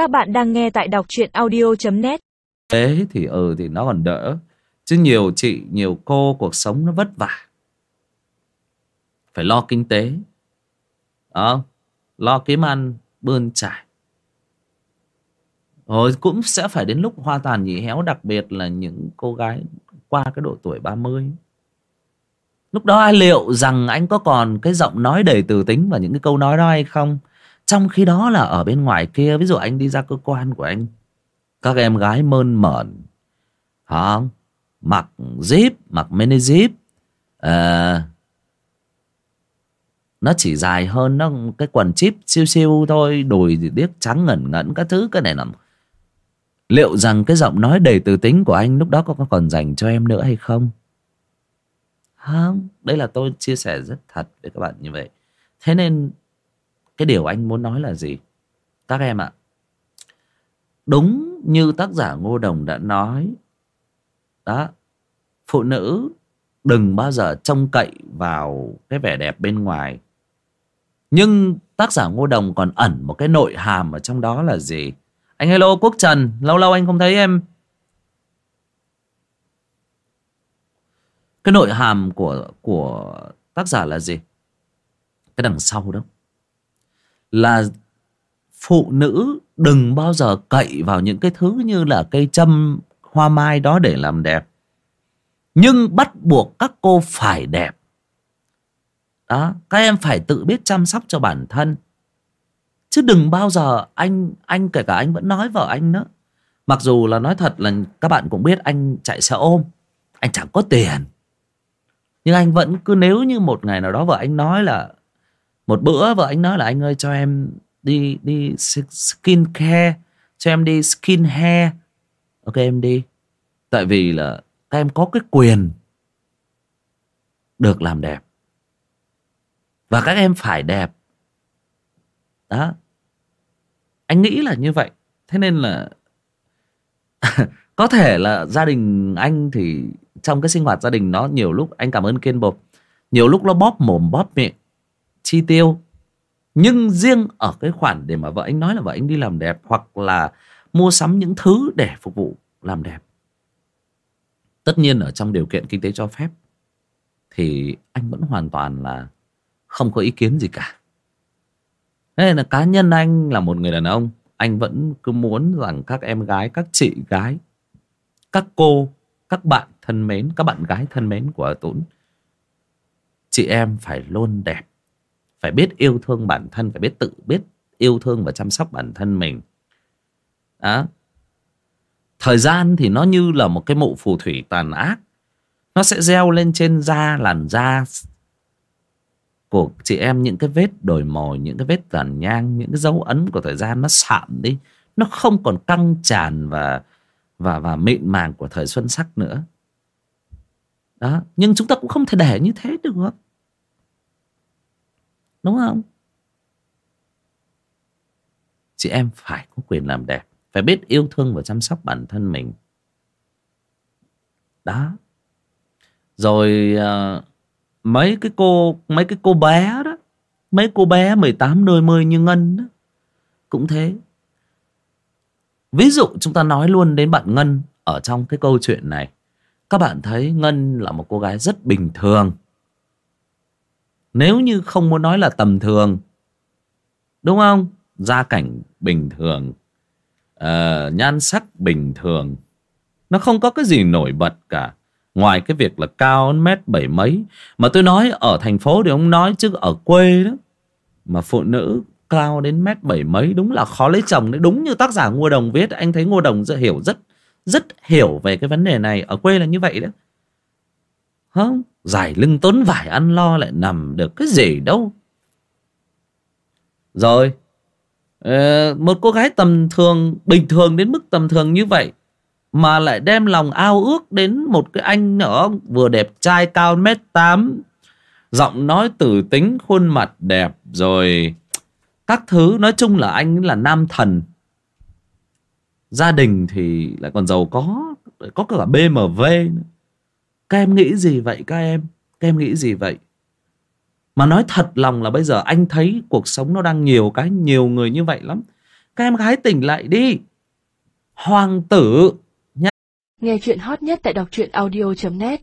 Các bạn đang nghe tại đọc truyện audio.net Thế thì ừ thì nó còn đỡ. Chứ nhiều chị, nhiều cô cuộc sống nó vất vả. Phải lo kinh tế. Đó Lo kiếm ăn, bươn trải. Rồi cũng sẽ phải đến lúc hoa tàn nhị héo Đặc biệt là những cô gái qua cái độ tuổi 30 Lúc đó ai liệu rằng anh có còn cái giọng nói đầy từ tính và những cái câu nói đó hay không? Trong khi đó là ở bên ngoài kia Ví dụ anh đi ra cơ quan của anh Các em gái mơn mởn không? Mặc zip, mặc mini zip à, ờ, Nó chỉ dài hơn nó cái quần chip siêu siêu thôi Đùi thì điếc trắng ngẩn ngẩn các thứ cái này là Liệu rằng cái giọng nói đầy từ tính của anh lúc đó có còn dành cho em nữa hay không? Không, đây là tôi chia sẻ rất thật với các bạn như vậy. Thế nên cái điều anh muốn nói là gì? Các em ạ, đúng như tác giả Ngô Đồng đã nói, đó, phụ nữ đừng bao giờ trông cậy vào cái vẻ đẹp bên ngoài. Nhưng tác giả Ngô Đồng còn ẩn một cái nội hàm ở trong đó là gì? Anh hello Quốc Trần, lâu lâu anh không thấy em. Cái nội hàm của của tác giả là gì? Cái đằng sau đó là phụ nữ đừng bao giờ cậy vào những cái thứ như là cây châm hoa mai đó để làm đẹp. Nhưng bắt buộc các cô phải đẹp. Đó, các em phải tự biết chăm sóc cho bản thân. Chứ đừng bao giờ anh anh kể cả anh vẫn nói vợ anh nữa Mặc dù là nói thật là các bạn cũng biết anh chạy xe ôm, anh chẳng có tiền. Nhưng anh vẫn cứ nếu như một ngày nào đó vợ anh nói là một bữa vợ anh nói là anh ơi cho em đi đi skin care, cho em đi skin hair. Ok em đi. Tại vì là các em có cái quyền được làm đẹp. Và các em phải đẹp. Đó. Anh nghĩ là như vậy. Thế nên là có thể là gia đình anh thì trong cái sinh hoạt gia đình nó nhiều lúc anh cảm ơn kiên bột nhiều lúc nó bóp mồm bóp miệng chi tiêu. Nhưng riêng ở cái khoản để mà vợ anh nói là vợ anh đi làm đẹp hoặc là mua sắm những thứ để phục vụ làm đẹp. Tất nhiên ở trong điều kiện kinh tế cho phép thì anh vẫn hoàn toàn là không có ý kiến gì cả. Thế là cá nhân anh là một người đàn ông, anh vẫn cứ muốn rằng các em gái, các chị gái, các cô, các bạn thân mến, các bạn gái thân mến của Tuấn, chị em phải luôn đẹp phải biết yêu thương bản thân, phải biết tự biết yêu thương và chăm sóc bản thân mình. Đó. Thời gian thì nó như là một cái mụ phù thủy tàn ác. Nó sẽ gieo lên trên da, làn da của chị em những cái vết đồi mồi, những cái vết tàn nhang, những cái dấu ấn của thời gian nó sạm đi. Nó không còn căng tràn và và và mịn màng của thời xuân sắc nữa. Đó. Nhưng chúng ta cũng không thể để như thế được đúng không? Chị em phải có quyền làm đẹp phải biết yêu thương và chăm sóc bản thân mình. Đó. Rồi uh, mấy cái cô mấy cái cô bé đó mấy cô bé 18 đôi mươi như Ngân đó cũng thế. Ví dụ chúng ta nói luôn đến bạn Ngân ở trong cái câu chuyện này. Các bạn thấy Ngân là một cô gái rất bình thường nếu như không muốn nói là tầm thường đúng không? Gia cảnh bình thường uh, nhan sắc bình thường nó không có cái gì nổi bật cả. Ngoài cái việc là cao mét bảy mấy mà tôi nói ở thành phố thì ông nói chứ ở quê đó mà phụ nữ cao đến mét bảy mấy đúng là khó lấy chồng đấy. Đúng như tác giả ngô đồng viết anh thấy ngô đồng hiểu rất rất hiểu về cái vấn đề này. Ở quê là như vậy đó không, giải lưng tốn vải ăn lo lại nằm được cái gì đâu rồi ờ, một cô gái tầm thường, bình thường đến mức tầm thường như vậy, mà lại đem lòng ao ước đến một cái anh nữa vừa đẹp trai cao mét tám, giọng nói tử tính, khuôn mặt đẹp, rồi các thứ, nói chung là anh là nam thần gia đình thì lại còn giàu có có cả BMW nữa các em nghĩ gì vậy các em? Các em nghĩ gì vậy? Mà nói thật lòng là bây giờ anh thấy cuộc sống nó đang nhiều cái, nhiều người như vậy lắm. Các em gái tỉnh lại đi. Hoàng tử Nghe chuyện hot nhất tại đọc truyện audio.net